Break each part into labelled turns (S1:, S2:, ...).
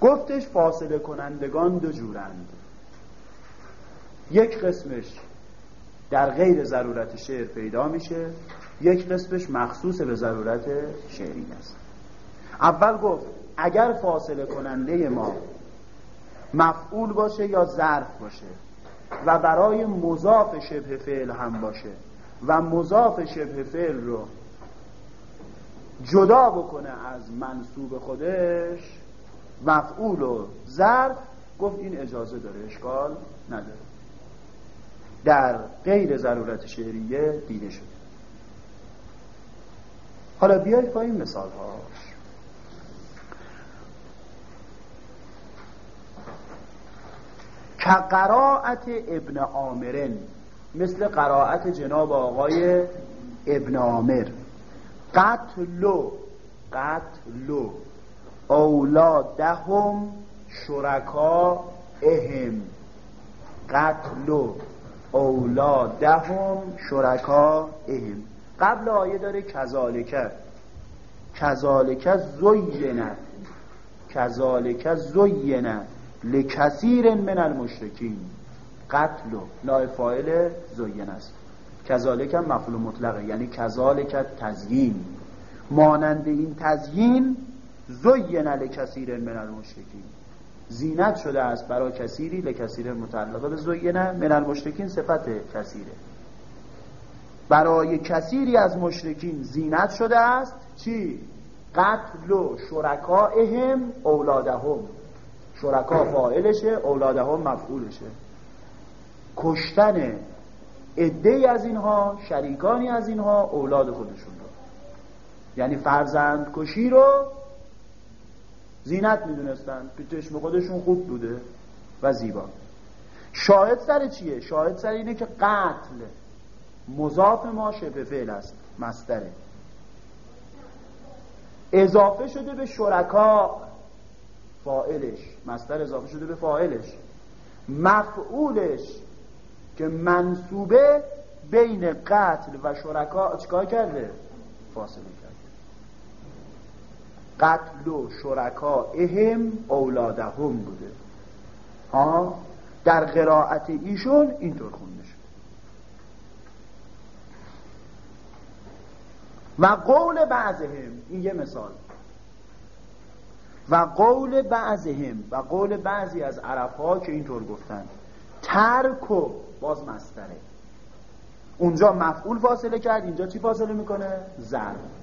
S1: گفتش فاصله کنندگان دو جورند. یک قسمش در غیر ضرورت شعر پیدا میشه یک قسمش مخصوص به ضرورت شعری است. اول گفت اگر فاصله کننده ما مفعول باشه یا ظرف باشه و برای مضاف شبه فعل هم باشه و مضاف شبه فعل رو جدا بکنه از منصوب خودش مفعول و ظرف گفت این اجازه داره اشکال نداره. در غیر ضرورت شعریه دیده شده. حالا بیایید با این مثال هاش که قرائت ابن عامرن مثل قرائت جناب آقای ابن عامر. قتلو قتلو اولادهم شرکا اهم. قتلو اولادهم شرکا اهم. قبل آیه داره کذالکه. کذالکه زینه. کذالکه زینه. لکثیر من المشرکین. قتل نای فاعل زین است. کذالک هم مفعول مطلقه. یعنی کذالک تزیین. مانند این تزیین زین لکثیر من المشرکین. زینت شده است برای کثیری لکثیر متعلقه. به زینه من المشرکین صفت کثیره. برای کثیری از مشرکین زینت شده است چی؟ قتل و شرکائهم اولادهم. شرکا فاعلشه اولادهم مفعولشه. کشتن عده از اینها شریکانی از اینها اولاد خودشون رو. یعنی فرزند کشی رو زینت می‌دونستن. که چشم خودشون خوب بوده و زیبا. شاهد سر چیه؟ شاهد سر اینه که قتل مضاف ما شبه فعل است مستره اضافه شده به شرکا فائلش مستر اضافه شده به فائلش مفعولش که منصوبه بین قتل و شرکا چیکار کرده؟ فاصله. قتل و شرکا اهم اولادهم بوده. ها؟ در قرائت ایشون اینطور خونده شد. و قول بعضهم این یه مثال. و قول بعضهم و قول بعضی از عرب ها که اینطور گفتن ترک و باز مستره. اونجا مفعول فاصله کرد اینجا چی فاصله می‌کنه؟ ظرف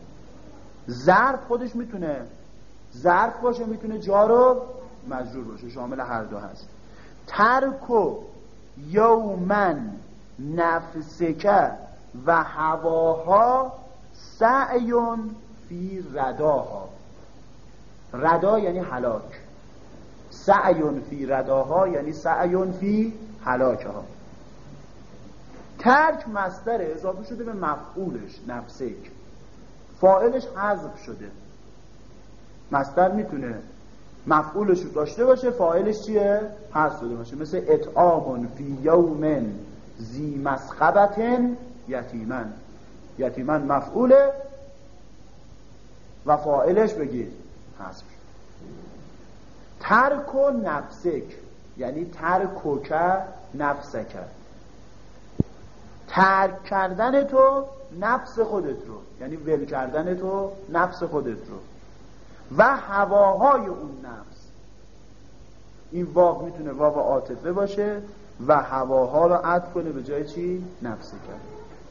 S1: ظرف خودش می‌تونه ظرف باشه می‌تونه جار و مجرور باشه شامل هر دو هست. ترک یومن نفسکه و هواها سعیون فی رداها. ردا یعنی هلاک. سعیون فی رداها یعنی سعیون فی هلاکها. ترک مستره اضافه شده به مفعولش نفسک. فائلش حذف شده. مستر می‌تونه مفعولش رو داشته باشه فاعلش چیه؟ حذف شده باشه. مثل اطعام فی یوم زی مسخبتن یتیمن. یتیمن مفعوله و فاعلش بگید حذف ترک و نفسک یعنی ترک و که نفسک. ترک کردن تو نفس خودت رو. یعنی ول کردن تو نفس خودت رو. و هواهای اون نفس. این واو می‌تونه واو عاطفه باشه و هواها رو عطف کنه به جای چی؟ نفسک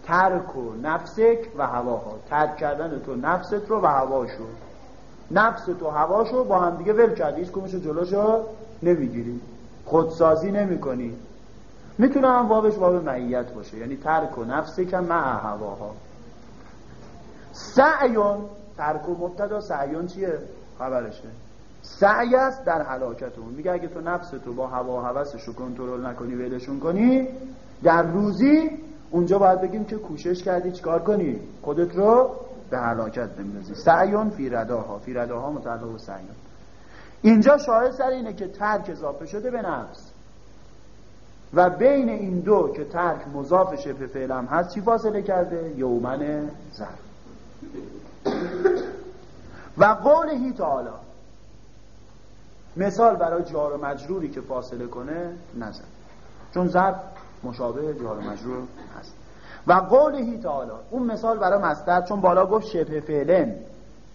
S1: ترک و نفسک و هواها. ترک کردن تو نفست رو و هواشو. نفس تو هواشو با هم دیگه ول کردی. هیچ کمشو جلوشو نمی‌گیری. خودسازی نمی کنی می‌تونه هم وابش واب معیت باشه. یعنی ترک و نفسی که مع هواها. سعیون ترک و مبتدا سعیون چیه؟ خبرشه. سعی است در حلاکتون میگه اگه تو نفس تو با هوا و هوسش کنترل نکنی ولشون کنی در روزی اونجا باید بگیم که کوشش کردی چیکار کنی؟ خودت رو به حلاکت بندازی. سعیون فی رداها. فی رداها متعلق به سعیون اینجا شاهد سر اینه که ترک اضافه شده به نفس. و بین این دو که ترک مضاف شبه فعلم هست چی فاصله کرده؟ یومن زر و قوله تعالی. مثال برای جار و مجروری که فاصله کنه نزد چون ظرف مشابه جار و مجرور هست. و قوله تعالی. اون مثال برای مصدر چون بالا گفت شبه فعلن.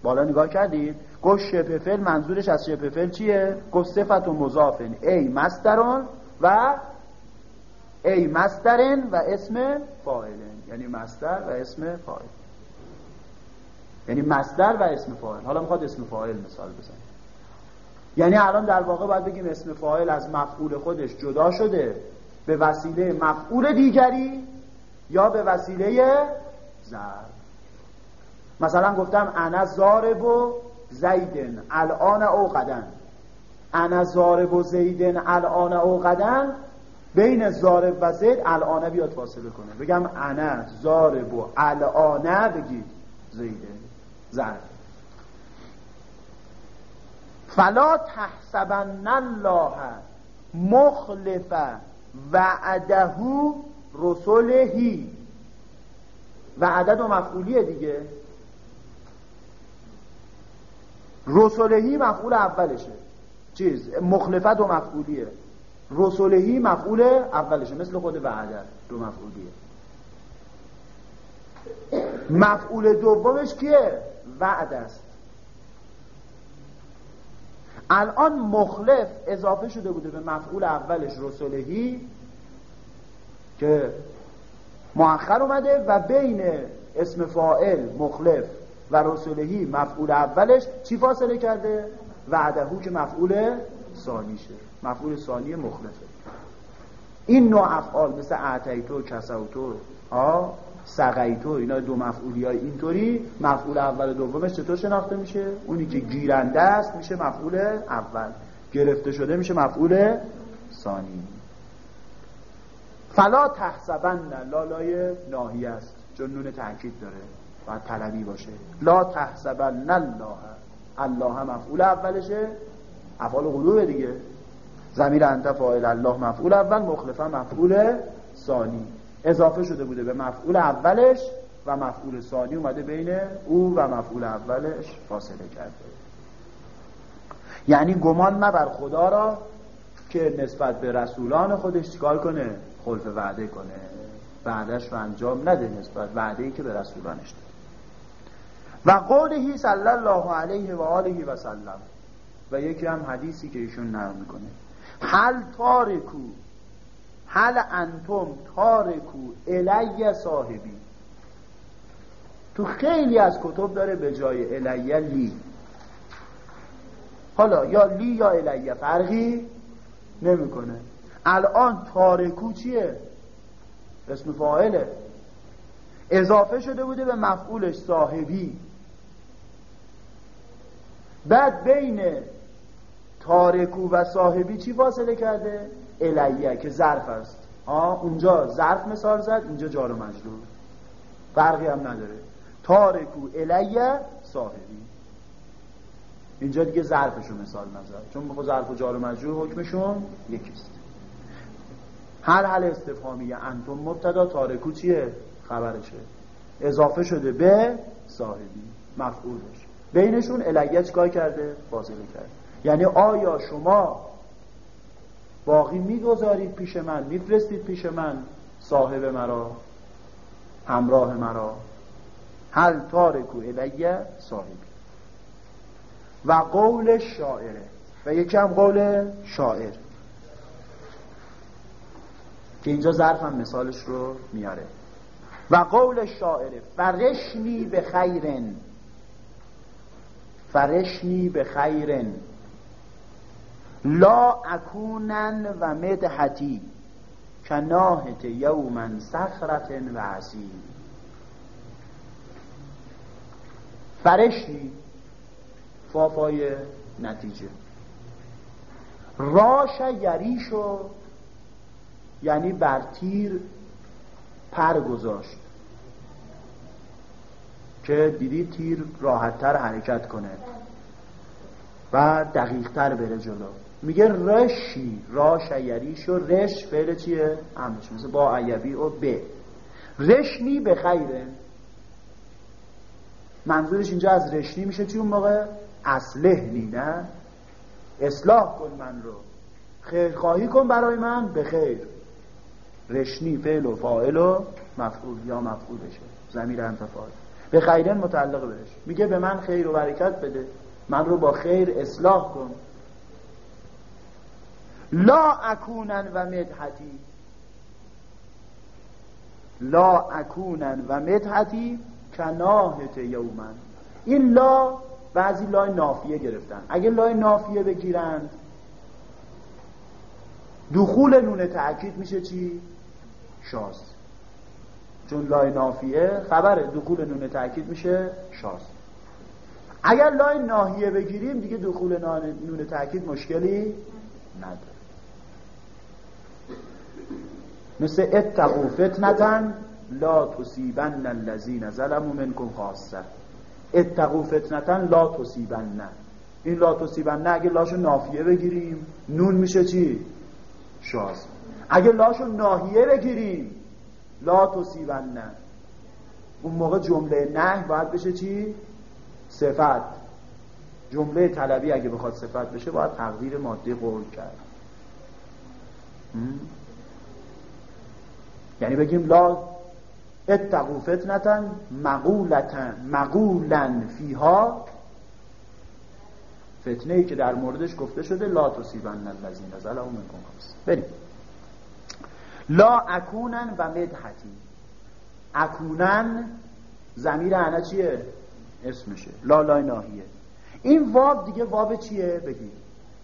S1: بالا نگاه کردید؟ گفت شبه فعل منظورش از شبه فعل چیه؟ گفت صفت و مضافن. ای مصدرون و ای مصدرن و اسم فاعلن. یعنی مصدر و اسم فاعل. یعنی مصدر و اسم فاعل. حالا می‌خواد اسم فاعل مثال بزنیم یعنی الان در واقع باید بگیم اسم فاعل از مفعول خودش جدا شده. به وسیله مفعول دیگری یا به وسیله ضرب مثلا گفتم انا زارب و زیدن. الان او قدن. انا زارب و زیدن. الان او قدن. بین زارب و زید الان بیاد فاصله کنه. بگم انا زارب و الان بگید زیدن ضرب فلا تحسبن الله مخلف وعده رسولهی و عدد و مفعولیه دیگه. رسولهی مفعول اولشه. چیز؟ مخلفت و مفعولیه. رسولهی مفعول اولشه مثل خود وعده دو مفعولیه. مفعول دومش کیه؟ وعد است. الان مخلف اضافه شده بوده به مفعول اولش رسولهی که مؤخر اومده و بین اسم فائل مخلف و رسولهی مفعول اولش چی فاصله کرده؟ وعدهو که مفعول ثانیشه. مفعول ثانی مخلفه این نوع افعال مثل اعتیتو کسوتو ها سقیتو اینا دو مفعولی های اینطوری. مفعول اول دومش چطور شناخته میشه؟ اونی که گیرنده است میشه مفعول اول. گرفته شده میشه مفعول ثانی. فلا تحسبن لالای ناهی است. چون نون تاکید داره. باید طلبی باشه. لا تحسبن الله. الله مفعول اولشه. افعال قلوب دیگه. زمیر انت فاعل الله مفعول اول مخلفا مفعول ثانی. اضافه شده بوده به مفعول اولش و مفعول ثانی اومده بین او و مفعول اولش فاصله کرده. یعنی گمان مبر خدا را که نسبت به رسولان خودش چیکار کنه؟ خلف وعده کنه. بعدش رو انجام نده نسبت وعده ای که به رسولانش ده. و قولهی صلی الله علیه و آله و سلم. و یکی هم حدیثی که ایشون نرم می‌کنه. حل تارکو حل انتم تارکو الی صاحبی. تو خیلی از کتب داره به جای الی لی. حالا یا لی یا الیه فرقی نمی‌کنه. الان تارکو چیه؟ اسم فاعله. اضافه شده بوده به مفعولش صاحبی. بعد بین تارکو و صاحبی چی فاصله کرده؟ الیه که ظرف است. آه اونجا ظرف مثال زد اینجا جار و مجرور. فرقی هم نداره. تارکو الیه صاحبی. اینجا دیگه ظرفشو مثال نزد. چون بخوا ظرف و جار و مجرور حکمشون یکیست هر حل استفهامیه انتم مبتدا تارکو چیه؟ خبرشه. اضافه شده به صاحبی مفعولش. بینشون الیه چیکار کرده؟ فاصله کرده. یعنی آیا شما باقی می‌گذارید پیش من؟ میفرستید پیش من صاحب مرا همراه مرا؟ هل تارکو الیه صاحبی. و قول شاعره. و یکم قول شاعر. که اینجا ظرف هم مثالش رو میاره. و قول شاعره فرشنی به خیرن. فرشنی به خیرن. لا اکونن و مدحتی کناهت یومن سخرتن و عصیم فرشی فافای نتیجه. راش یریشو یعنی بر تیر پر گذاشت که دیدی تیر راحتتر حرکت کنه و دقیقتر بره جلو. میگه رشی را شیریش و رش فعل چیه؟ همش مثل با عیبی و ب رشنی به خیره. منظورش اینجا از رشنی میشه چی اون موقع؟ اصلهنی نه؟ اصلاح کن من رو. خیر خواهی کن برای من؟ به خیر. رشنی فعل و فاعل و مفعول یا مفعول بشه. زمیر انتفاعل به خیرن متعلق بهش. میگه به من خیر و برکت بده. من رو با خیر اصلاح کن. لا اکونن و مدحتی. لا اکونن و مدحتی کناهت یومن. این لا بعضی لای نافیه گرفتن. اگه لای نافیه بگیرند دخول نون تأکید میشه چی؟ شاز چون لای نافیه خبر دخول نون تأکید میشه شاز اگر لای ناهیه بگیریم دیگه دخول نون تأکید مشکلی نداره. مثل اتقو فتنتن لا تصیبن الذین ظلموا منکم خاصه اتقو فتنتن لا تصیبن این لا تصیبن اگه لاشو نافیه بگیریم نون میشه چی؟ شاز. اگه لاشو ناهیه بگیریم لا تصیبن. اون موقع جمله نه باید بشه چی؟ صفت. جمله طلبی اگه بخواد صفت بشه باید تقدیر ماده قول کرد. یعنی بگیم لا اتقو فتنتن مقولتن مقولن فیها. فتنه ای که در موردش گفته شده لا تصیبن الذین ظلموا منکم بریم. لا اکونن و مدحتی. اکونن زمیر انا چیه؟ اسمشه. لا لا ناهیه این واب دیگه واب چیه؟ بگید.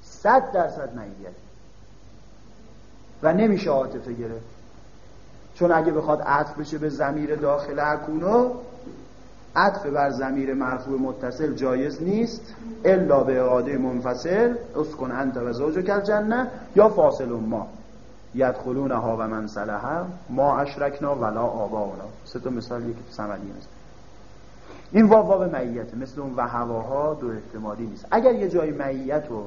S1: صد درصد معیت. و نمیشه عاطفه گرفت. چون اگه بخواد عطف بشه به زمیر داخل اکونو عطف بر زمیر مرفوع متصل جایز نیست الا به اعاده منفصل اسکن انت و زوج کل جنه یا فاصل ما. یدخلون ها و من صلحه ما اشرکنا ولا آباؤنا. سه تا مثال یکی سمدی هست این واو واو معیته مثل اون و هواها دو احتمالی نیست. اگر یه جای معیت و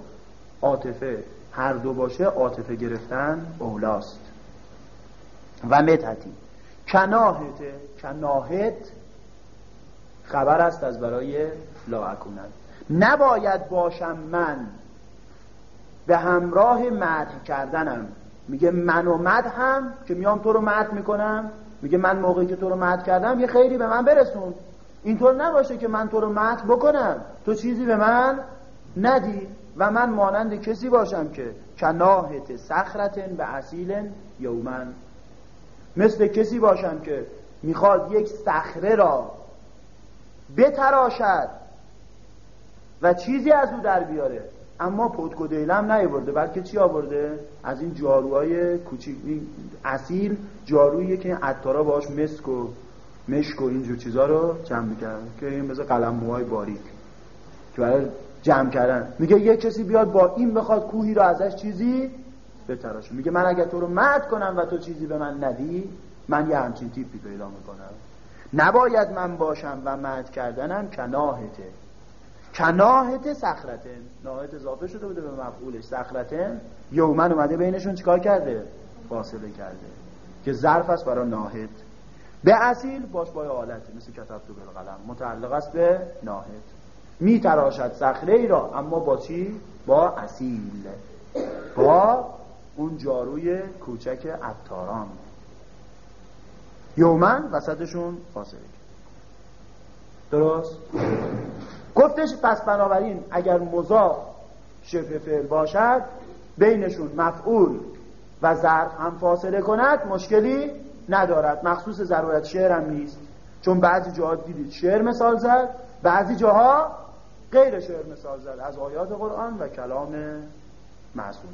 S1: عاطفه هر دو باشه عاطفه گرفتن اولاست. و متحتی کناهت کناهت خبر است از برای لا اکونن نباید باشم من به همراه مدح کردنم. میگه من و مد هم که میام تو رو مد می‌کنم میگه من موقعی که تو رو مد کردم یه خیری به من برسون. اینطور نباشه که من تو رو مد بکنم. تو چیزی به من ندی و من مانند کسی باشم که کناهت سخرتن به اصیل یومن مثل کسی باشم که می‌خواد یک صخره را بتراشد و چیزی از او در بیاره. اما پتک و دیلم بلکه چی آورده؟ از این جاروهای کوچیک. اصیل جارویی که عطارا باش مسک و مشک و اینجور چیزا رو جمع می‌کردن. که این مثل قلم موهای باریک. که برای جمع کردن. میگه یه کسی بیاد با این بخواد کوهی رو ازش چیزی بتراشه میگه من اگر تو رو مد کنم و تو چیزی به من ندی من یه همچین تیپی پیدا می‌کنم. نباید من باشم و مد کردنم کناهته. کناهت سخرتن ناهت اضافه شده بوده به مفعولش. سخرتن یومن اومده بینشون چیکار کرده؟ فاصله کرده. که ظرف است برای ناهت. به اصیل باش با حالتی مثل کتب تو بالقلم متعلق است به ناهت. می تراشد سخره ای را اما با چی؟ با اصیل. با اون جاروی کوچک عطاران. یومن وسطشون فاصله درست؟ گفتش پس بنابراین اگر مضاف شبه فعل باشد بینشون مفعول و ظرف هم فاصله کند مشکلی ندارد. مخصوص ضرورت شعر هم نیست. چون بعضی جاها دیدید شعر مثال زد بعضی جاها غیر شعر مثال زد. از آیات قرآن و کلام معصوم.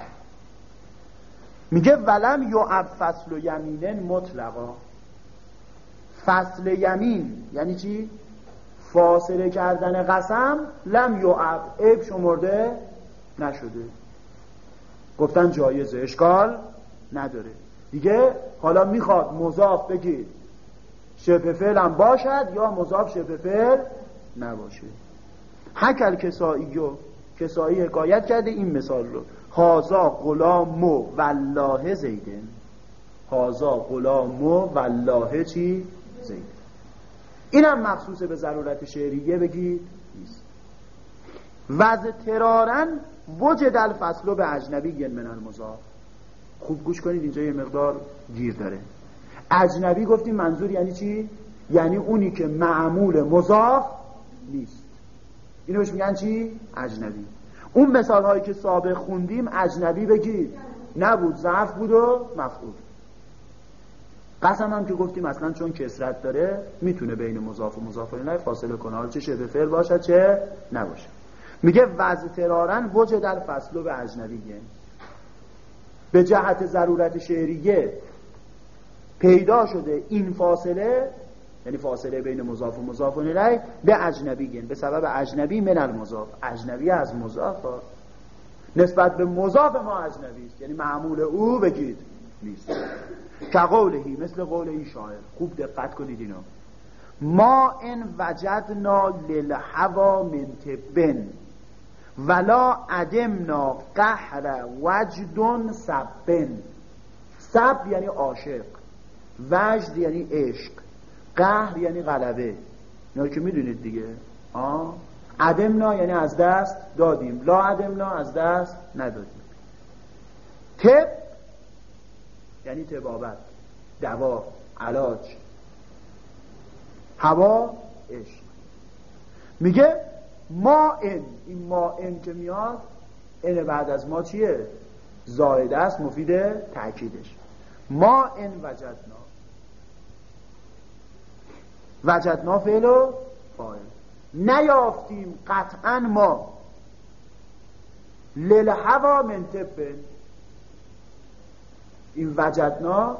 S1: میگه ولم یعب فصل و یمینن مطلقا. فصل یمین یعنی چی؟ فاصله کردن قسم لم یعب عیب شمرده نشده. گفتن جایزه اشکال نداره. دیگه حالا می‌خواد مضاف بگید شبه فعل هم باشد یا مضاف شبه فعل نباشه. حکل کسایی و کسایی حکایت کرده این مثال رو. هازا غلام و والله زیدن هازا غلام و والله چی؟ زید اینم مخصوص به ضرورت شعریه بگید نیست. وز ترارن وجد الفصل به اجنبی من المضاف خوب گوش کنید اینجا یه مقدار گیر داره. اجنبی گفتیم منظور یعنی چی؟ یعنی اونی که معمول مضاف نیست. اینو بهش میگن چی؟ اجنبی. اون مثال هایی که سابق خوندیم اجنبی بگید نبود ظرف بود و مفعول. قسم هم که گفتیم اصلا چون کسرت داره می‌تونه بین مضاف و مضاف الیه فاصله کنه. حالا چه شبه فعل باشد چه نباشه. میگه وضع ترارن وجه در فصل به اجنبیه. به جهت ضرورت شعریه پیدا شده این فاصله یعنی فاصله بین مضاف و مضاف الیه به اجنبی گن به سبب اجنبی من المضاف. اجنبی از مضاف نسبت به مضاف ما اجنبی است. یعنی معمول او بگید نیست. که مثل قول این شاعر. خوب دقت کنید اینو. ما ان وجدنا للهوا من تبن ولا عدمنا قهر وجدن سبن. سب یعنی عاشق. وجد یعنی عشق. قهر یعنی غلبه. اینا که می‌دونید دیگه. آه عدمنا یعنی از دست دادیم. لا عدمنا از دست ندادیم. تب یعنی تبابت دوا علاج. هوا عشق. میگه ما این این ما این که میاد این بعد از ما چیه؟ زایده است مفید تأکیدش. ما این وجدنا. وجدنا فعل و فاعل. نیافتیم قطعا ما. للهوا من این وجدنا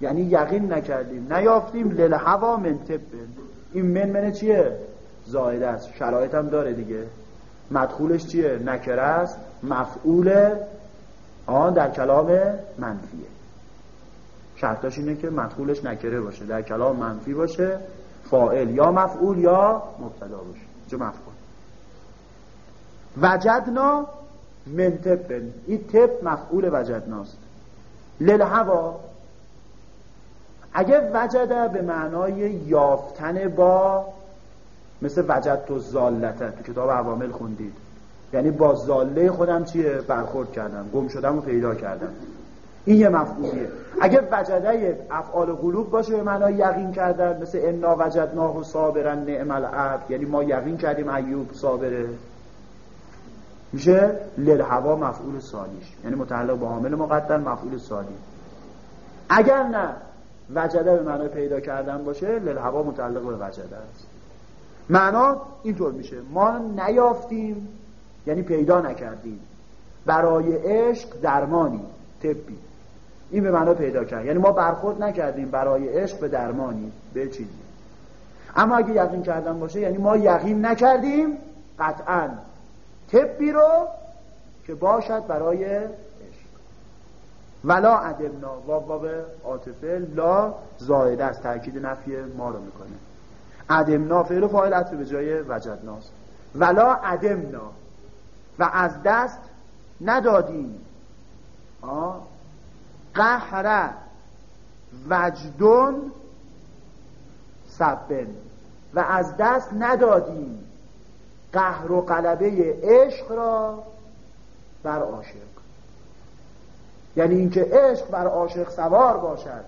S1: یعنی یقین نکردیم. نیافتیم للهوا من این من منه چیه؟ زائده است. شرایط هم داره دیگه. مدخولش چیه؟ نکره است. مفعول آن در کلام منفیه. شرطاش اینه که مدخولش نکره باشه. در کلام منفی باشه. فائل یا مفعول یا مبتدا باشه. جو مفعول وجدنا من تب این تب مفعول وجدناست. للهوا. اگه وجده به معنای یافتن با مثل وجد تو زالته تو کتاب عوامل خوندید. یعنی با زاله خودم چیه؟ برخورد کردم. گم شدم و پیدا کردم. این یه مفعولیه اگه وجده افعال قلوب باشه به معنای یقین کردن مثل انا وجدناه صابرن نعم العبد. یعنی ما یقین کردیم ایوب صابره. میشه للهوا مفعول سالیش یعنی متعلق با عامل مقدر مفعول سالی اگر نه وجده به معنای پیدا کردن باشه للهوا متعلق به وجده است. معنا اینطور میشه. ما نیافتیم یعنی پیدا نکردیم. برای عشق درمانی طبی. این به معنا پیدا کرد یعنی ما برخورد نکردیم برای عشق به درمانی به چیزی. اما اگه یقین کردن باشه یعنی ما یقین نکردیم قطعا طبی رو که باشد برای عشق. ولا عدمنا واب عاطفه لا زایده از تاکید نفی ما رو می‌کنه. عدمنا فعل و فاعل به جای وجدناست. ولا عدمنا و از دست ندادیم. قهر وجدون سبن. و از دست ندادیم قهر و قلبه عشق را بر عاشق. یعنی اینکه عشق بر عاشق سوار باشد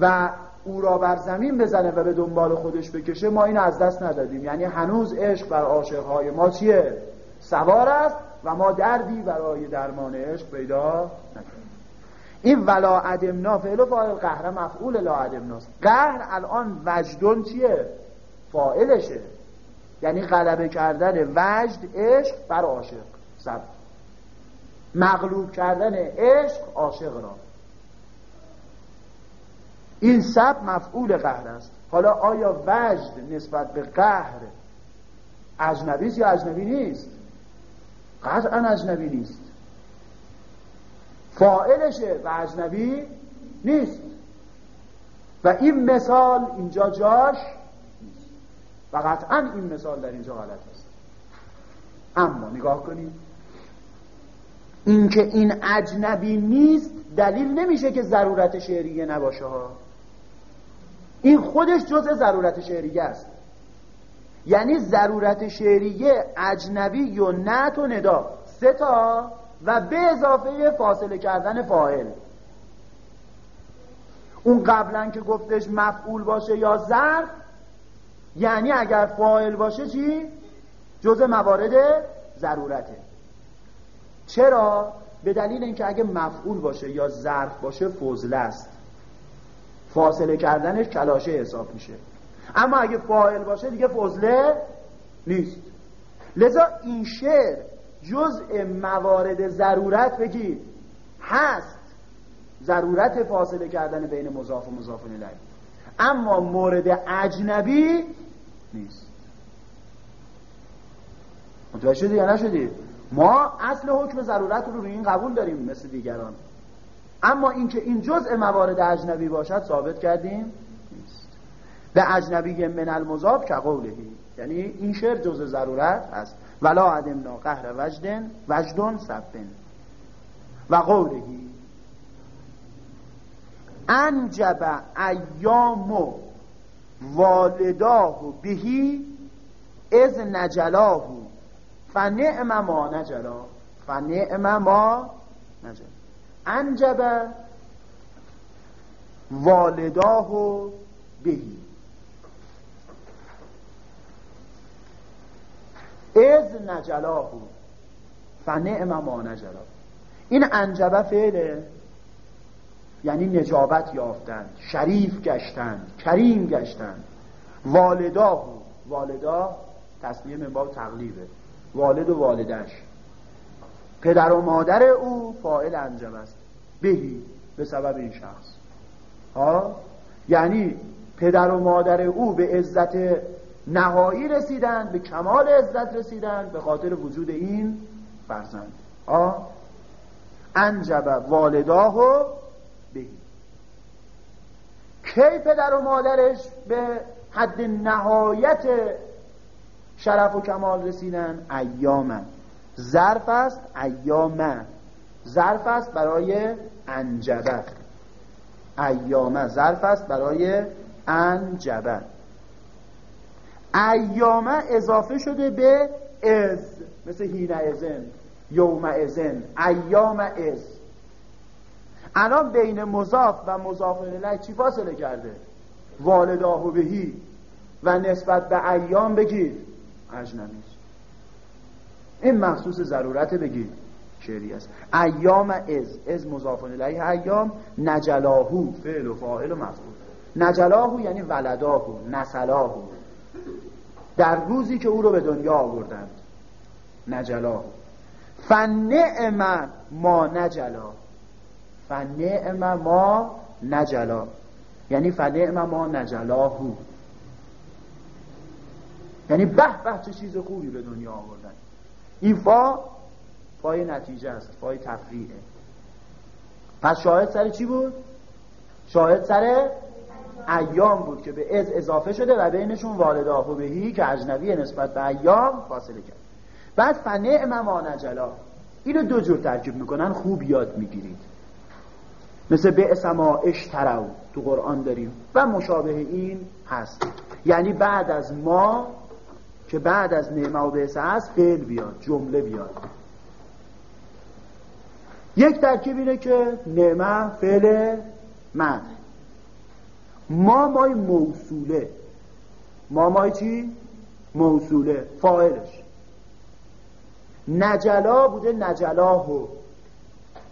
S1: و او را بر زمین بزنه و به دنبال خودش بکشه ما این از دست ندادیم. یعنی هنوز عشق بر عاشقهای ما چیه؟ سوار است و ما دردی برای درمان عشق پیدا نکنیم این ولا عدمنا فعل و فاعل قهر مفعول لا عدمناست قهر الان وجدون چیه؟ فاعلشه. یعنی غلبه کردن وجد عشق بر عاشق. سب. مغلوب کردن عشق عاشق را. این سب مفعول قهر است. حالا آیا وجد نسبت به قهر اجنبی یا اجنبی نیست؟ قطعا اجنبی نیست. فائلشه و اجنبی نیست. و این مثال اینجا جاش نیست و قطعا این مثال در اینجا غلط است. اما نگاه کنید اینکه این اجنبی نیست دلیل نمیشه که ضرورت شعریه نباشه ها. این خودش جزء ضرورت شعریه است. یعنی ضرورت شعریه اجنبی و نت و ندا. سه تا و به اضافه فاصله کردن فاعل. اون قبلا که گفتش مفعول باشه یا ظرف یعنی اگر فاعل باشه چی؟ جز موارد ضرورته. چرا؟ به دلیل اینکه اگه مفعول باشه یا ظرف باشه فضله است. فاصله کردنش کلاشه حساب میشه. اما اگه فاعل باشه دیگه فضله نیست. لذا این شعر جزء موارد ضرورت بگید هست. ضرورت فاصله کردن بین مضاف و مضاف الیه. اما مورد اجنبی نیست. متوجه شدی یا نشدی؟ ما اصل حکم ضرورت رو روی این قبول داریم مثل دیگران. اما اینکه این جزء موارد اجنبی باشد ثابت کردیم نیست. به اجنبی من المضاف که قولهی یعنی این شعر جزء ضرورت هست. ولا عدمنا قهر وجدن وجدن سبن. و قولهی انجب ایام والداه بهی از نجلاه. فنعم ما نجلا. فنعم ما نجلا. انجب والداه بهی. از نجلاه فنعم ما نجلا. این انجبه فعله. یعنی نجابت یافتند شریف گشتند کریم گشتند. والدا والدا تصمیه من باب تقلیبه. والد و والدش. پدر و مادر او فائل انجب است. بهی به سبب این شخص. ها؟ یعنی پدر و مادر او به عزت نهایی رسیدند به کمال عزت رسیدند به خاطر وجود این فرزند. ها انجب والداه بهی کی پدر و مادرش به حد نهایت شرف و کمال رسیدن؟ ایامن ظرف است ایامه. ظرف است برای انجبه. ایامه. ظرف است برای انجبه. ایامه اضافه شده به از مثل هینه ازن یوم ازن ایام از الان بین مضاف و مضاف الیه چی فاصله کرده؟ والداه بهی. و نسبت به ایام بگیر. اجنبی این مخصوص ضرورت بگید شعری است. ایام از از مضاف الیه ایام نجلاهو فعل و فاعل و مفعول. نجلاهو یعنی ولداهو نسلاهو در روزی که او رو به دنیا آوردند. نجلاهو فنعم ما نجلا. فنعم ما نجلا. یعنی فنعم ما نجلاهو یعنی به به چه چیز خوبی به دنیا آوردن. این فا فای نتیجه است فای تفریعه پس شاهد سر چی بود؟ شاهد سر ایام بود که به از اضافه شده و بینشون والداه و بهی که اجنبی نسبت به ایام فاصله کرد. بعد فنعم ما نجلا. اینو دو جور ترکیب می‌کنن خوب یاد می‌گیرید. مثل به اسما اشترو تو قرآن داریم. و مشابه این هست. یعنی بعد از ما که بعد از نعمه و بعثه هست فعل بیاد جمله بیاد. یک ترکیب اینه که نعمه فعل من. ما مای موصوله. ما مای چی؟ موصوله فاعلش. نجلا بوده نجلاهو.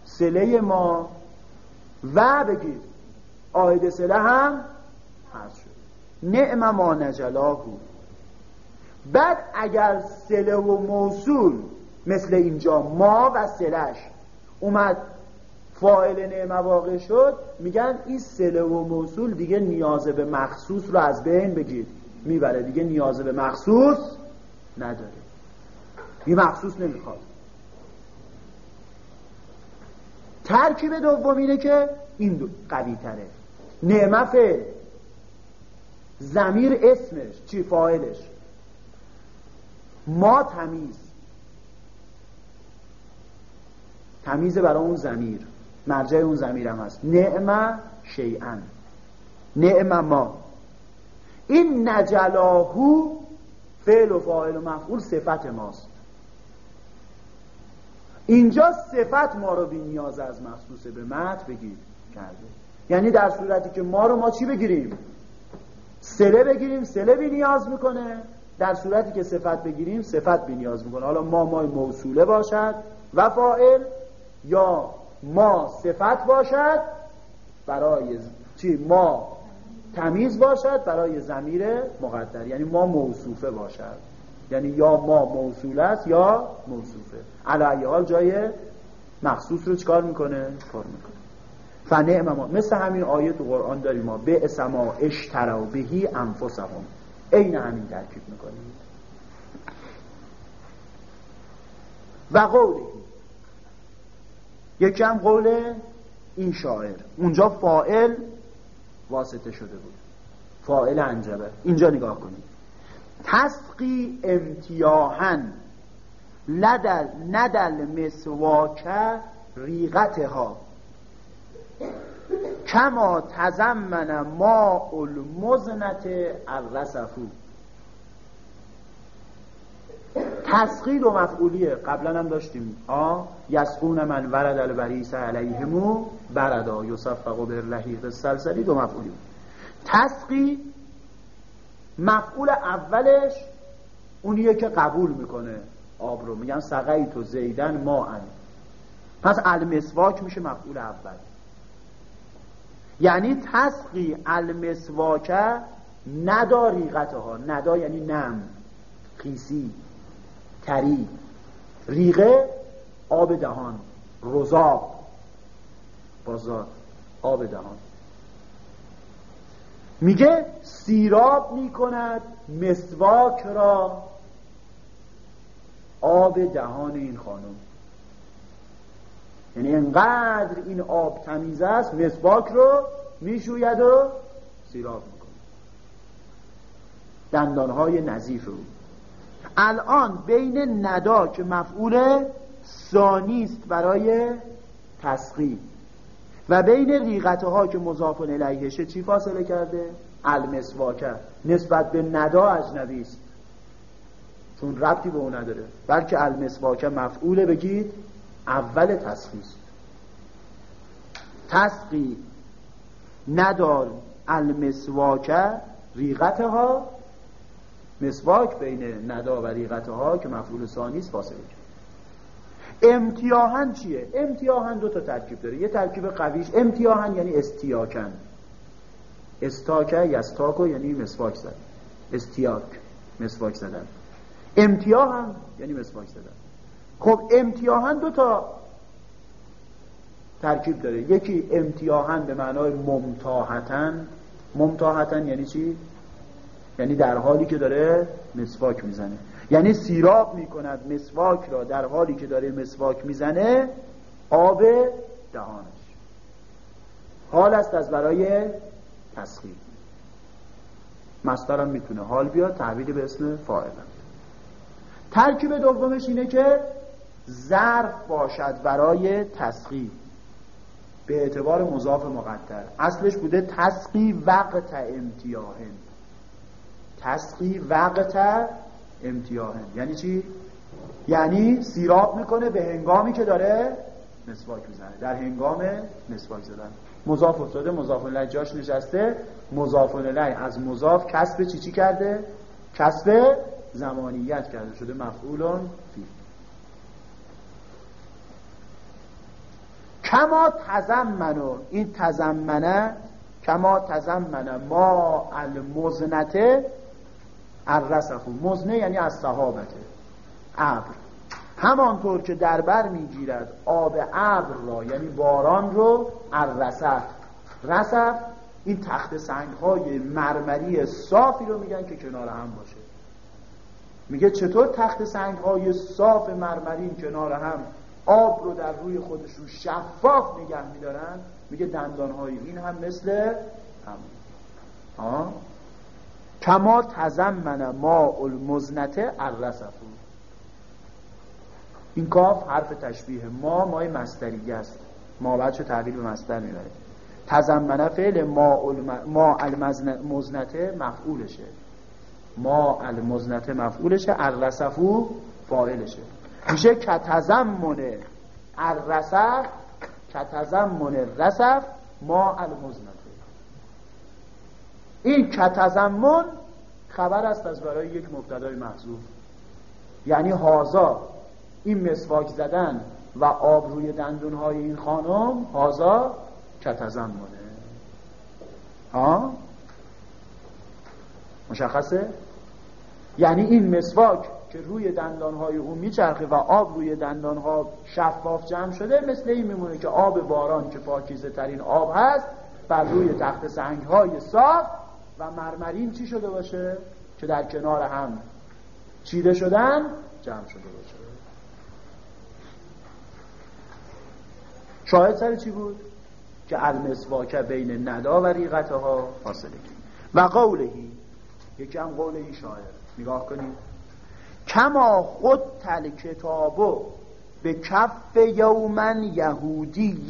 S1: سله ما. و بگید آید سله هم هست شد. نعم ما نجلاهو. بعد اگر سله و موصول مثل اینجا ما و سلش اومد فاعل واقع شد میگن این سله و موصول دیگه نیاز به مخصوص رو از بین بگیر. می‌بره. دیگه نیاز به مخصوص نداره. این مخصوص نمی‌خواد. ترکیب دوم اینه که این قوی تره. نعمه فعل. زمیر اسمش چی؟ فاعلش. ما تمیز. تمیز برای اون زمیر مرجع اون زمیر هم هست. نعمه شیعن نعمه ما. این نجلاهو فعل و فاعل و مفعول صفت ماست. اینجا صفت ما رو بی نیاز از مخصوص به مت بگیر. کرده. یعنی در صورتی که ما رو ما چی بگیریم؟ سله بگیریم سله بی نیاز می‌کنه. در صورتی که صفت بگیریم صفت بی نیاز می‌کنه. حالا ما مای موصوله باشد و فائل یا ما صفت باشد برای چی؟ ما تمیز باشد برای زمیر مقدر. یعنی ما موصوفه باشد. یعنی یا ما موصول است یا موصوفه. علی حال جای مخصوص رو چکار می‌کنه؟ کار می‌کنه. فنعم ما. مثل همین آیه تو قرآن داریم ما. به اسما اشترا بهی انفسهم. عین همین ترکیب می‌کنیم. و قولی یکی هم قول این شاعر. اونجا فائل واسطه شده بود. فائل انجبه اینجا نگاه کنید. تسقی امتیاهن ندل ندل مسواک ریغتها. کما تزمن ما المزنت الرسفو تسقیل و مفعولیه. قبلا هم داشتیم. آه یسقون من ورد البریس علیهمو بردا یصفقو بر لحیق سلسلی دو مفعولی. تسقی مفعول اولش اونیه که قبول می‌کنه. آب رو میگن سقعی تو زیدن ما ان پس المسواک میشه مفعول اول. یعنی تسقی المسواک ندا ریغتها ندا یعنی نم. خیسی. تری ریغه آب دهان رزاب بازار آب دهان. میگه سیراب می‌کند مسواک را. آب دهان این خانم. یعنی انقدر این آب تمیز است مسواک رو می‌شوید و سیراب می‌کنه دندانهای نظیف او الان بین ندا که مفعول ثانی است برای تسقی و بین ریغته ها که مضاف الیهشه چی فاصله کرده؟ المسواکه نسبت به ندا اجنبی است. چون ربطی به اون نداره. بلکه المسواکه مفعول بگید اول تسقی است. تسقی ندار المسواکه ریغته ها مسواک بین ندا و ریغته ها که مفعول ثانی است فاصله کرد امتیاهن چیه؟ امتیاهن دو تا ترکیب داره. یه ترکیب قویش امتیاهن یعنی استیاکن. استاکه یستاکو یعنی مسواک زد استیاک مسواک زدن. امتیاهن یعنی مسواک زدن. خب امتیاهن دو تا ترکیب داره. یکی امتیاهن به معنای ممتاحتن. ممتاحتن یعنی چی؟ یعنی در حالی که داره مسواک می‌زنه. یعنی سیراب می‌کند مسواک را در حالی که داره مسواک می‌زنه آب دهانش. حال است از برای تسخیر. مسترم می‌تونه حال بیاد تحویل به اسم فاعل ترکیب دومش اینه که ظرف باشد برای تسخیر. به اعتبار مضاف مقدر. اصلش بوده تسقی وقت امتیاهن. تسقی وقت امتیاهن یعنی چی؟ یعنی سیراب می‌کنه به هنگامی که داره مسواک می‌زنه. در هنگام مسواک زدن. مضاف افتاده مضاف الیه جاش نشسته. مضاف الیه از مضاف کسب چی چی کرده؟ کسب زمانیت کرده. شده مفعولون فی. کما تزمنو. این تزمنه کما تزمنه. ما المزنته الرسخو. مزنه یعنی از صحابته. ابر. همانطور که در بر می‌گیرد آب ابر را یعنی باران رو الرسخ. رسخ این تخت سنگ های مرمری صافی رو میگن که کنار هم باشه. میگه چطور تخت سنگ های صاف مرمری کنار هم آب رو در روی خودشون شفاف نگه میدارن؟ میگه دندان های این هم مثل هم کما تزمن ما المزنته الرسفو این کاف حرف تشبیه ما مای مستریه است. ما بچه تحویل به مستر می‌بره تزمنه فعل ما, ما المزنته مفعولشه. ما المزنته مفعولشه الرسفو فاعلشه. میشه کتزمن الرسف کتزمن رسف ما المزنته این کتزمن خبر است از برای یک مبتدای محذوف یعنی هازا این مسواک زدن و آب روی دندونهای این خانم هازا کتزمنه. ها؟ مشخصه؟ یعنی این مسواک که روی دندانهای اون میچرخه و آب روی دندانها شفاف جمع شده مثل این میمونه که آب باران که پاکیزه ترین آب هست بر روی تخت سنگ های صاف و مرمرین چی شده باشه؟ که در کنار هم چیده شدن جمع شده باشه. شاهد سر چی بود؟ که المسواک بین ندا و ریقته ها فاصله و قولهی یکی هم قولهی شاعر نگاه کنید. کما خود تل کتابو به کف یومن یهودی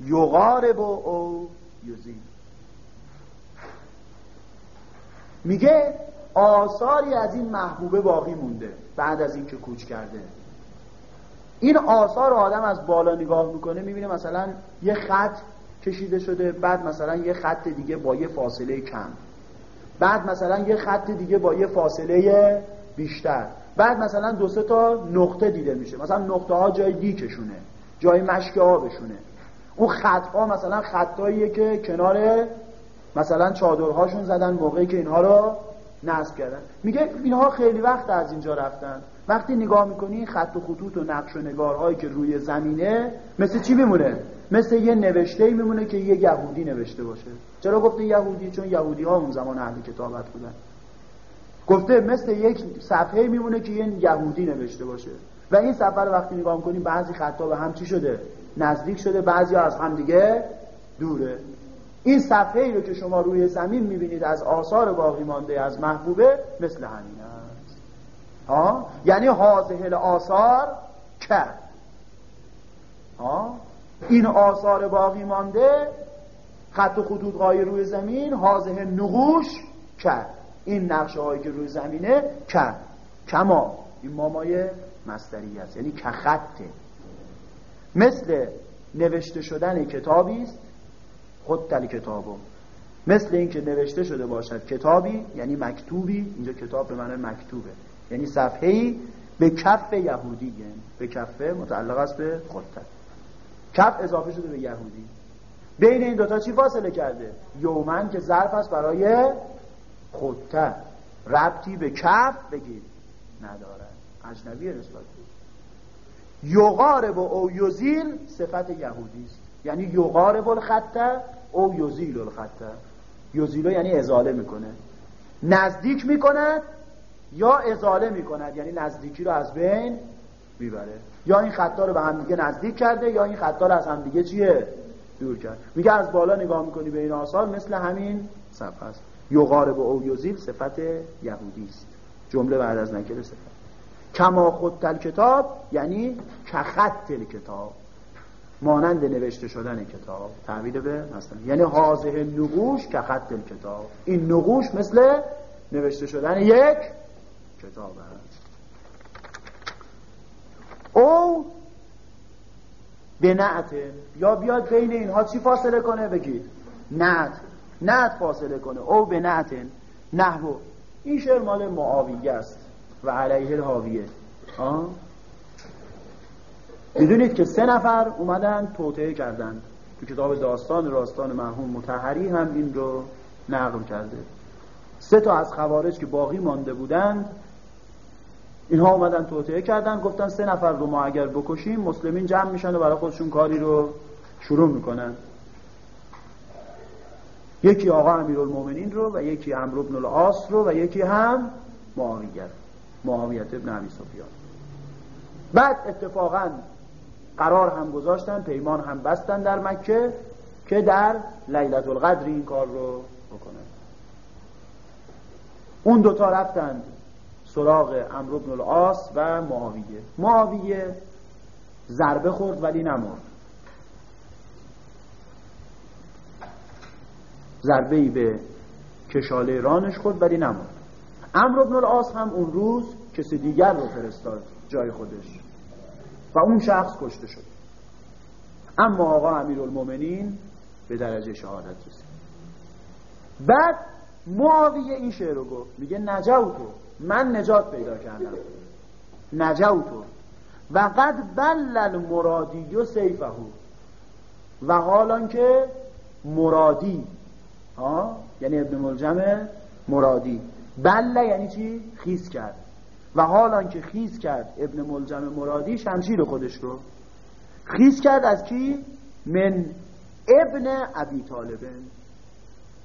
S1: یغارب او یوزی میگه آثاری از این محبوبه باقی مونده بعد از اینکه کوچ کرده. این آثار آدم از بالا نگاه می‌کنه می‌بینه مثلا یه خط کشیده شده بعد مثلا یه خط دیگه با یه فاصله کم. بعد مثلا یه خط دیگه با یه فاصله بیشتر. بعد مثلا دو سه تا نقطه دیده میشه. مثلا نقطه ها جای دیکشونه جای مشک آبشونه. اون خط ها مثلا خطاییه که کنار مثلا چادرهاشون زدن موقعی که اینها رو نصب کردن. میگه اینها خیلی وقت از اینجا رفتن. وقتی نگاه می‌کنی خط و خطوط و نقش و نگارهایی که روی زمینه مثل چی میمونه؟ مثل یه نوشته میمونه که یه یهودی نوشته باشه. چرا گفته یهودی؟ چون یهودی ها اون زمان اهل کتابت بودن. گفته مثل یک صفحه میمونه که یه یهودی نوشته باشه. و این صفحه رو وقتی نگاه می‌کنیم بعضی خطا به هم چی شده؟ نزدیک شده بعضی از هم دیگه دوره. این صفحه ای رو که شما روی زمین می‌بینید از آثار باقی مانده از محبوبه مثل همین است. ها؟ یعنی حاضه آثار کرد. ها؟ این آثار باقی مانده خط و خطوط روی زمین حاضه نقوش کرد. این نقشه هایی که روی زمینه کرد. کما این مامای مستری است. یعنی که خطه. مثل نوشته شدن کتابی است تل کتابو مثل اینکه نوشته شده باشد کتابی یعنی مکتوبی اینجا کتاب به معنی مکتوبه. یعنی صفحه‌ای به کف یهودی یعنی به کفه متعلق است به خودتر کف اضافه شده به یهودی. بین این دوتا چی فاصله کرده؟ یومن که ظرف است برای خودتر ربطی به کف بگید ندارد. اجنبی نسبت یغارب او یزیل صفت یهودی است. یعنی یغارب الخطه او یزیل الخطه یزیلو یعنی ازاله می‌کنه. نزدیک می‌کند یا ازاله می‌کند یعنی نزدیکی رو از بین می‌بره. یا این خطا رو به هم دیگه نزدیک کرده یا این خطا رو از هم دیگه چیه؟ دور کرد. میگه از بالا نگاه می‌کنی به این آثار مثل همین صفحه است. یغارب او یزیل صفت یهودی است. جمله بعد از نکره صفت. کما خود تل کتاب یعنی کخط تل کتاب. مانند نوشته شدن کتاب تعبیر به مثلا یعنی حاضه نقوش که خط کتاب. این نقوش مثل نوشته شدن یک کتاب هست او به نعت یا بیاد بین اینها چی فاصله کنه؟ بگید. نعت. نعت فاصله کنه. او به نعت نحو. این شعر مال معاویه است و علیه الحاویه. آه؟ می‌دونید که سه نفر اومدن توطعه کردن تو کتاب داستان راستان مرحوم متحری هم این رو نقل کرده. سه تا از خوارج که باقی مانده بودند اینها اومدن توطعه کردن گفتن سه نفر رو ما اگر بکشیم مسلمین جمع میشن و برای خودشون کاری رو شروع می‌کنن. یکی آقا امیرالمومنین رو و یکی عمرو بن العاص رو و یکی هم معاویه معاویت ابن ابی سفیان. بعد اتفاقا قرار هم گذاشتن پیمان هم بستن در مکه که در لیلت القدر این کار رو بکنن. اون دوتا رفتند سراغ عمرو بن العاص و معاویه. معاویه ضربه خورد ولی نمرد. ضربه ای به کشاله رانش خورد ولی نمرد. امر ابن العاص هم اون روز کسی دیگر رو فرستاد جای خودش. و اون شخص کشته شد. اما آقا المومنین به درجه شهادت رسید. بعد معاویه این شعر رو گفت. میگه نجوتو. من نجات پیدا کردم. نجوتو. و قد بل المرادی و سیفه و حالان که مرادی. ها؟ یعنی ابن ملجم مرادی. بله یعنی چی؟ خیز کرد. و حالان که خیز کرد ابن ملجم مرادی شمشیر خودش رو. خیز کرد از کی؟ من ابن ابی طالب.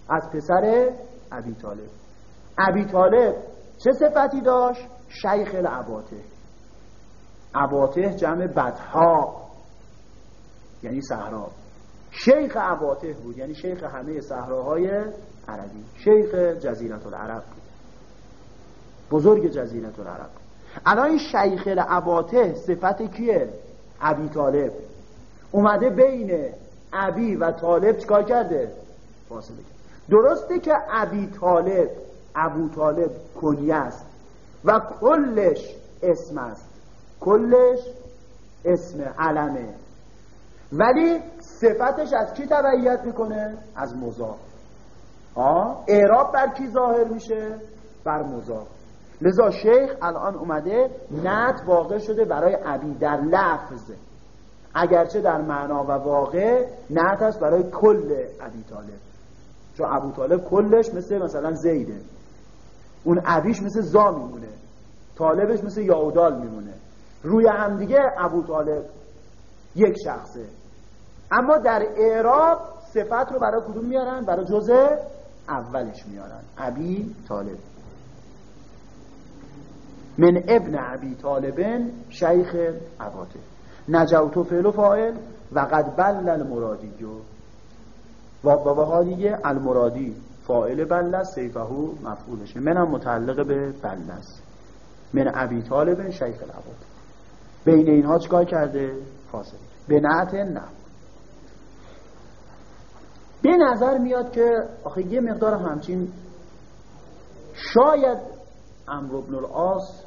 S1: از پسر ابی طالب. ابی طالب چه صفتی داشت؟ شیخ العباته عباته جمع بدها یعنی صحرا. شیخ عباته بود یعنی شیخ همه صحراهای عربی. شیخ جزیرت العرب. بزرگ جزیرت العرب الان این شیخ عباته صفت کیه؟ عبی طالب اومده بین عبی و طالب چکار کرده؟ فاصله کرد درسته که عبی طالب ابو طالب کنیه است و کلش اسم است کلش اسم علمه ولی صفتش از کی تبعیت می‌کنه؟ از مضاف اعراب بر کی ظاهر میشه؟ بر مضاف لذا شیخ الان اومده نت واقع شده برای عبی در لفظ. اگرچه در معنا و واقع نت هست برای کل عبی طالب. چون ابو طالب کلش مثل مثلا زیده. اون عبیش مثل زا میمونه. طالبش مثل یاودال میمونه. روی هم دیگه ابو طالب یک شخصه. اما در اعراب صفت رو برای کدوم میارن؟ برای جزء اولش میارن. ابی طالب. من ابن ابی طالبن شیخ عباته نجوتو فعل و فاعل و قد بل المرادی و با حالیه المرادی. فاعل بل سیفهو مفعولشه منم متعلق به بل من ابی طالب شیخ العباده بین اینها چکار کرده؟ فاصله. به نعت نه. به نظر میاد که آخه یه مقدار همچین شاید امر العاص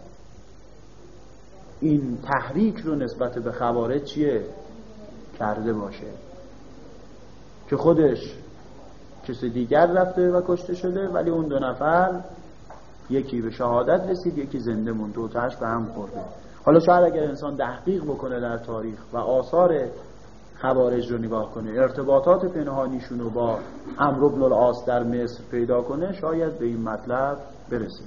S1: این تحریک رو نسبت به خوارج چیه؟ کرده باشه. که خودش کسی دیگر رفته و کشته شده ولی اون دو نفر یکی به شهادت رسید یکی زنده موند. دوتاش به هم خورده. حالا شاید اگر انسان تحقیق بکنه در تاریخ و آثار خوارج رو نگاه کنه ارتباطات پنهانیشون رو با امر بن العاص در مصر پیدا کنه شاید به این مطلب برسه.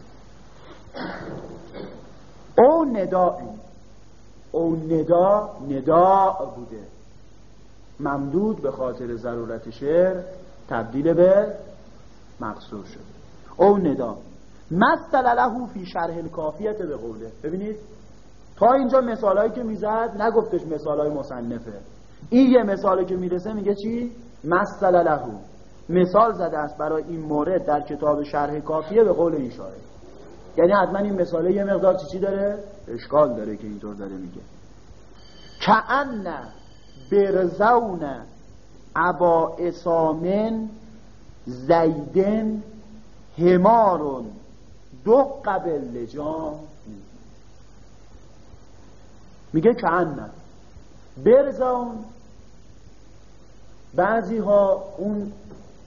S1: او ندا او ندا ندا بوده. ممدود به خاطر ضرورت شعر تبدیل به مقصور شد. او ندا. مثل له فی شرح الکافیت به قوله. ببینید تا اینجا مثالهایی که می‌زد نگفتش مثالهای مصنفه. این یه مثالی که می‌رسه میگه چی؟ مثل له. مثال زده است برای این مورد در کتاب شرح کافیه به قول این شاعر. یعنی حتما این مثاله یه مقدار چی داره؟ اشکال داره که اینطور داره میگه. کعن برزون ابا اسامن زیدن همارون دو قبل لجام. میگه کعن برزون بعضی ها اون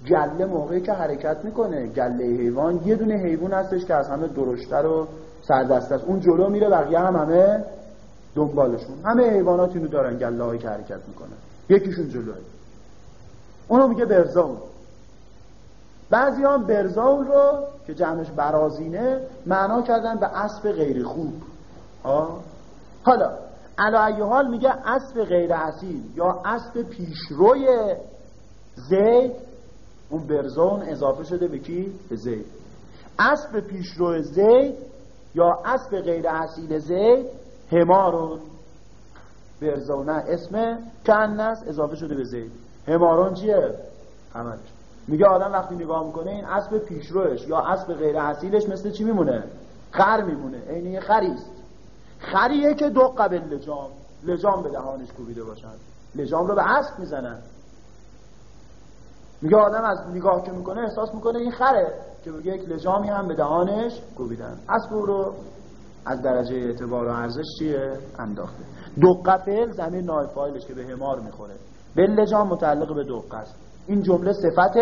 S1: گله موقعی که حرکت می‌کنه. گله حیوان یه دونه حیوان هستش که از همه درشتر و سردست است. اون جلو میره بقیه هم همه دنبالشون. همه حیوانات اینو دارن گله هایی که حرکت می‌کنن. یکیشون جلوه. اونو میگه برزون بعضی هم برزون رو که جمعش برازینه معنا کردن به اسب غیر خوب. آه؟ حالا علا حال میگه اسب غیر اصیل یا اسب پیشروی زید اون برزون اضافه شده به کی؟ به زید. اسب پیشرو زید یا اسب غیر اصیل زید همارون برزونه اسم کنس اضافه شده به زید. همارون چیه؟ همش. میگه آدم وقتی نگاه می‌کنه این اسب پیشروش یا اسب غیر اصیلش مثل چی میمونه؟ خر میمونه. این یه خریست خریه که دو قبل لجام. لجام به دهانش کوبیده باشن. لجام رو به اسب می‌زنن. میگه آدم از نگاه که می‌کنه احساس می‌کنه این خره که میگه یک لجامی هم به دهانش کوبیدن. اسب رو از درجه اعتبار و ارزش چیه؟ انداخته. دو قفل زمین نایب که به همار می‌خوره. لجام متعلق به دقه است این جمله صفت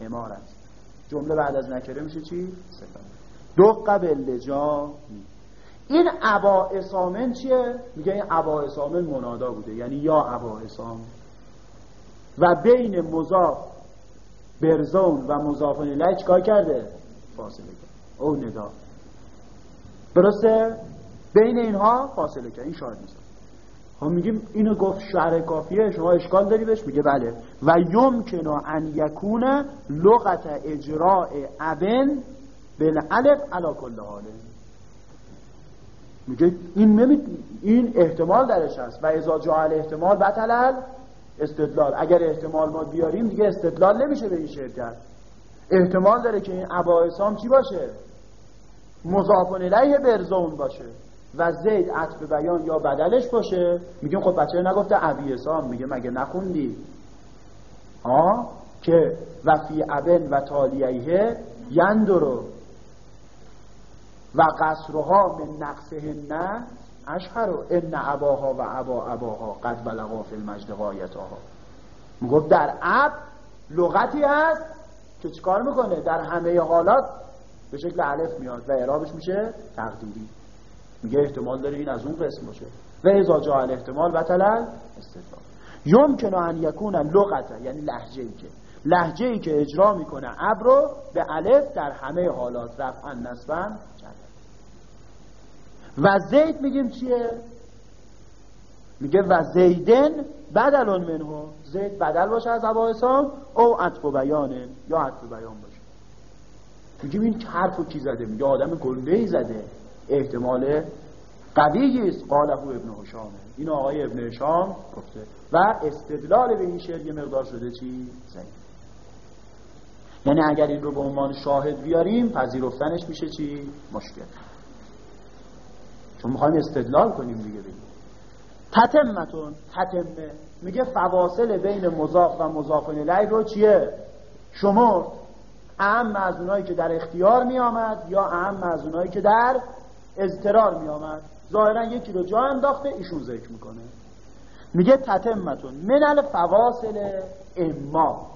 S1: همار است. جمله بعد از نکره میشه چی؟ صفت. دقه لجامی. این ابا اسامن چیه؟ میگه این ابا اسامن منادا بوده. یعنی یا ابا اسام. و بین مضاف برزون و مضاف الیه چیکار کرده؟ فاصله کرد. او ندا. درسته؟ بین اینها فاصله کرد. این شاهد نیست. خب میگیم اینو گفت شعر کافیه شما اشکال داری بهش؟ میگه بله. و یمکن ان یکون لغت اجراء ابن بالالف علی کل حاله میگه این نمی... این احتمال درش هست. و اذا جعل احتمال بطل استدلال. اگر احتمال ما بیاریم دیگه استدلال نمیشه به این شرکت. احتمال داره که این عبایسام چی باشه؟ مضافن الیه برزون باشه و زید عطف بیان یا بدلش باشه. میگیم خب بچه نگفته عبیسام میگه مگه نخوندی؟ ها که و فی ابن و تالیه یندرو و قصرها من نقصهن اشهر ان عباها و عبا عباها قد بلغا فی المجد غایتها. می‌گفت در اب لغتی هست که چیکار می‌کنه؟ در همه حالات به شکل علف میاد و اعرابش میشه تقدیری. میگه احتمال داره این از اون قسم باشه. و ازا جا احتمال بطل استدلال یمکن ان یکون لغت یعنی لحجه ای که. لحجه ای که اجرا می‌کنه اب رو به الف در همه حالات رفعا نصبا و زید میگیم چیه؟ میگه و زیدن بدلون منه زید بدل باشه از عبا او عطف بیانه یا عطف بیان باشه. میگیم این حرفو کی زده؟ میگه آدم گنده ای زده. احتمال قویی است. قاله ابن هشامه این آقای ابن هشام گفته. و استدلال به این شعر یه مقدار شده چی؟ زید. یعنی اگر این رو به عنوان شاهد بیاریم پذیرفتنش میشه چی؟ مشکل. چون می‌خوایم استدلال کنیم دیگه بگیم تتمتون تتمه. میگه فواصل بین مضاف و مضاف الیه رو چیه؟ شما اهم از اونایی که در اختیار می آمد یا اهم از اونایی که در اضطرار می آمد ظاهرا یکی رو جا انداخته ایشون ذکر می‌کنه. میگه تتمتون. من فواصل اما.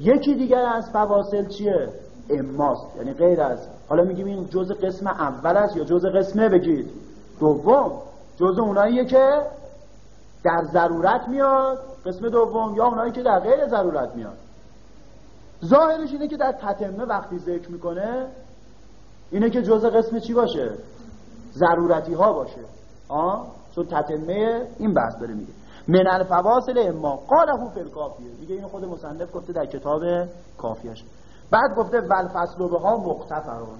S1: یکی دیگر از فواصل چیه؟ اماست. یعنی غیر از حالا میگیم این جز قسم اول است یا جز قسمه بگید. دوم جز اوناییه که در ضرورت میاد. قسم دوم یا اونایی که در غیر ضرورت میاد. ظاهرش اینه که در تتمه وقتی ذکر می‌کنه اینه که جز قسم چی باشه؟ ضرورتی ها باشه. آه چون تتمه این بحث داره میگه. من الفواصل اما قاله فی الکافیه. میگه این خود مصنف گفته در کتاب کافیش بعد گفته ول فصل ها مقتفرون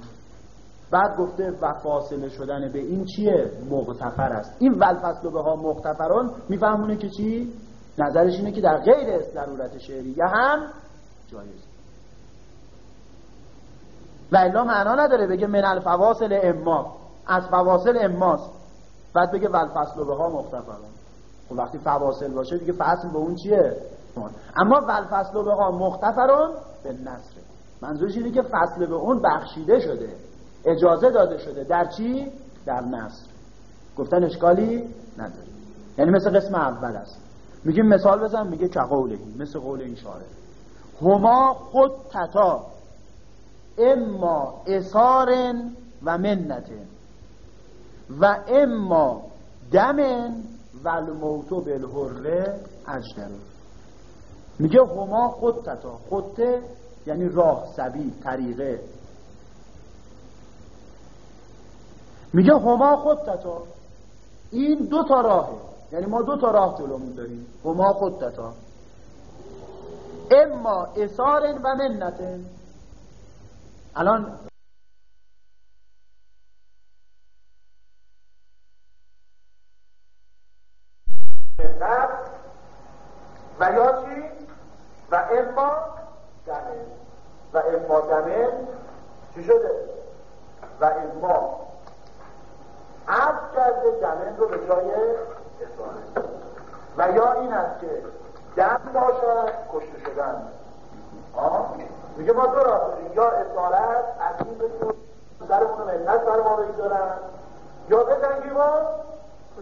S1: بعد گفته و فاصله شدن به این چیه؟ مغتفر است. این ول فصل ها مقتفرون میفهمونه که چی؟ نظرش اینه که در غیر ضرورت شعریه هم جایز. و الا معنا نداره بگه من الفواصل اما. از فواصل اماست. بعد بگه ول فصل ها مقتفرون خب وقتی فواصل باشه دیگه فصل به اون چیه؟ اما ول فصل ها مختفرون به نصره منظورش اینه که فصل به اون بخشیده شده. اجازه داده شده. در چی؟ در نصر. گفتن اشکالی نداره. یعنی مثل قسم اول است. میگیم مثال بزن میگه که قولهی مثل قول این شاره هما خود تتا اما اثارن و منتن. و اما دمن و الموتو بالحره اجدره میگه هما خود تتا خودته یعنی راه سبیل طریقه. میگه هما خود تتا این دو تا راهه. یعنی ما دو تا راه جلومون داریم هما خود تتا اما اثار و منت الان و یا چی و اما دمه و اما دمه چی شده و اما عرض کرده دمن رو به جای و یا این است که
S2: دم باشد کشته شدن میگه ما دو راه داریم یا اصالت از این بسید سرمون رو منت بر ما بگذارن یا بزنگیم و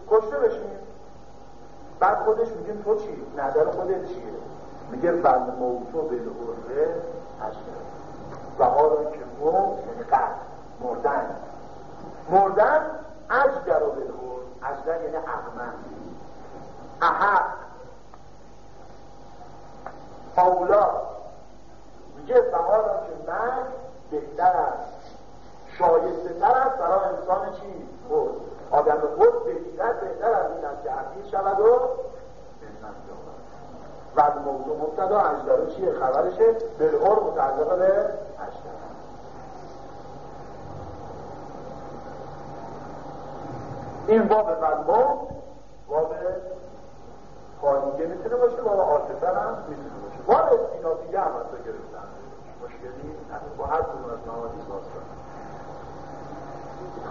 S2: کشته بشیم بعد خودش میگه تو چی؟ نظر خودت چیه؟ میگه فل موتو به الهره و حالا که مو یعنی قرد مردن مردن اجگر رو بالهر اجگر یعنی اغمن احق اولا میگه فحالا که من بهتر است شایسته تر است برای انسان چی؟ خود آدم خود بهتر بهتر از این است که عقیل شود و منت و موضوع مبتدا اجدارو چیه خبرشه بالغور متعلق به اجدار این باب مضمون باب خانیگه می‌تونه باشه باب عاطفه هم می‌تونه باشه. باب استینافیه هم حتی گرفتن. مشکلی با هر کدوم از موادی ساز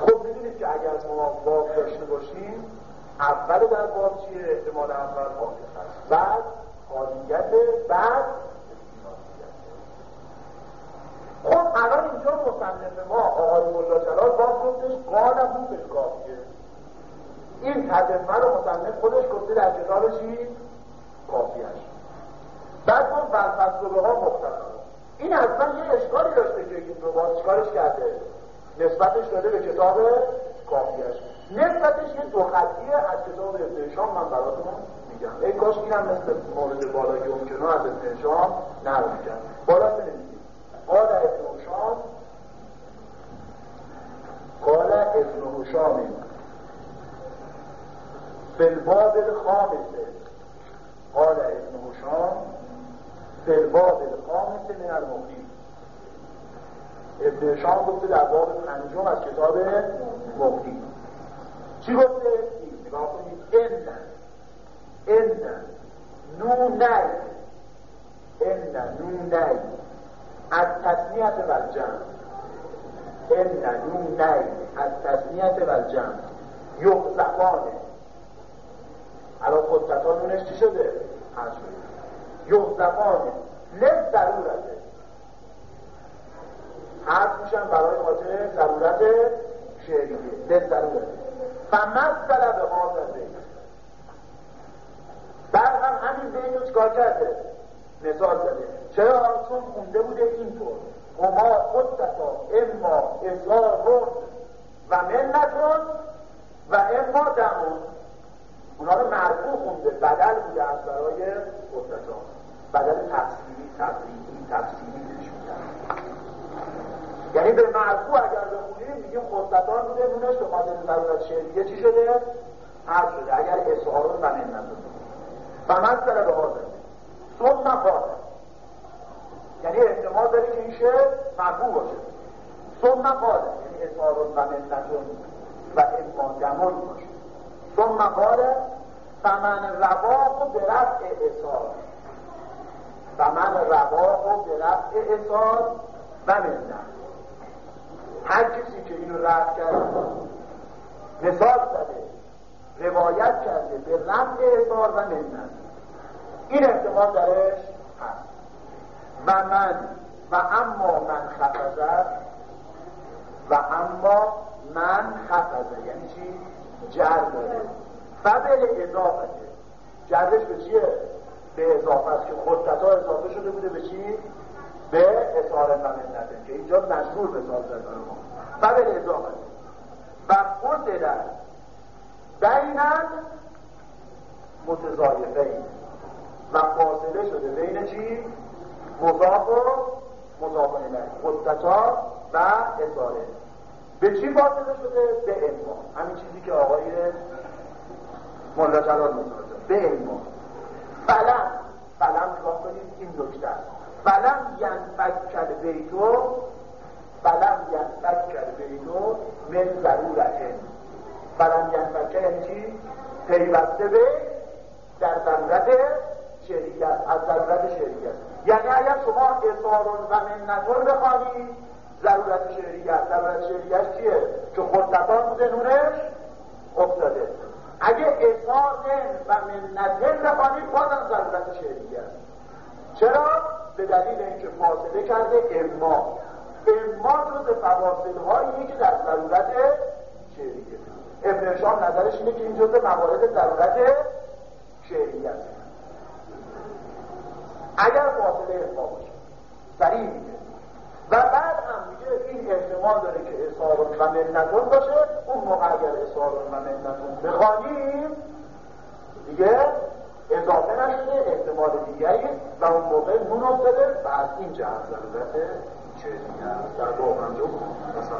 S2: خب می‌دونید که اگر ما باب داشته باشیم اول در باب چیه؟ احتمال اول عاطفه است بعد خانیگت بعد خب الان اینجا مصنف ما آقای ملا جلال باب گفتش قالبو بالکافیه این تدمه رو مصنف خودش گفته در کتاب چی؟ کافیش بعد گفت برفصله ها مختصر این اصلا یه اشکالی داشته که این رو باز چیکارش کرده؟ نسبتش داده به کتاب کافیش نسبتش یه دو خطیه از کتاب ابن من براتون میگم. ای کاش اینم مثل مورد بالا یمکنه از ابن هشام بالا بنویسید. قال ابن هشام قال ابن هشام. فی الباب قال ابن هشام فی الباب من المقیم ابن هشام گفته در باب پنجم از کتاب مقیم چی گفته؟ نگاه کنید ان ان نونی ان نونی از تصمیت و جمع ان نونی از تصمیت و جمع یغزقانه الان خودتان نونش چی شده؟ هست شده یغزقانه لب ضرورته. حرف میشن برای خاطر ضرورت شعریه. لب ضرورته. فمثل به حاضر بعد هم همین بین رو چکار کرده. مثال زده. چرا چون خونده بوده اینطور هما خودتا اما ازارون و منتون و اما دمون. اونا رو مرفوع خونده بدل بوده از برای خودتا بدل تفسیری تفریقی تفسیری یعنی به مرفوع اگر بخونیم میگیم خودتان بوده نونش به خاطر ضرورت شعریه چی شده؟ حد شده. اگر اظهارون و منتون و مثل به حاضر ثم قال یعنی احتمال داره که این شعر مرفوع باشه. ثم قال یعنی اظهارون و منتون و اما دمون باشه. ثم قال فمن رواق به رفع اصال فمن رواق به رفع اصال و منت هر کسی که اینو رفت کرده مثال زده روایت کرده به رفع اعتبار و منت. این احتمال درش هست. و من و اما من خفزد و اما من خفزه یعنی چی؟ جر داره فبل اضافه جرش به چیه؟ به اضافه است که خودتا اضافه شده بوده به چی؟ به اظهار و منته که اینجا مشهور به سال در ما فبل اضافه و خود در بینن متضایفین و فاصله شده بین چی؟ مضاف و مضاف الیه مدتا و اظهاره به چی فاصله شده؟ به علما. همین چیزی که آقای ملا جلال به علما. فلم. فلم نگاه کنید این نکته فلم ینفکر بیتو فلم ینفکر بیتو من ضرورته فلم ینفکر یعنی چی؟ پیوسته به در ضرورت شریعت. از ضرورت شریعت. یعنی اگر شما اصارون و منتون بخوانید ضرورت شریعت ضرورت شریعت چیه؟ که خودتان بوده نورش افتاده. اگه اصار و منتن بخوانید بازم ضرورت شعریه است چرا؟ به دلیل اینکه فاصله کرده اما. اما جز فواصل هایی که در ضرورت شعریه ابن شام نظرش اینه که این جز موارد ضرورت شعریه است اگر فاصله اما باشه سریع میگه. و بعد هم میگه این احتمال داره که اصارون و منتون باشه. اون موقع اگر اصارون و منتون بخوانیم دیگه اضافه نشده احتمال دیگری. و اون موقع نون افتاده و از این جهت ضرورت چه در دو مثلا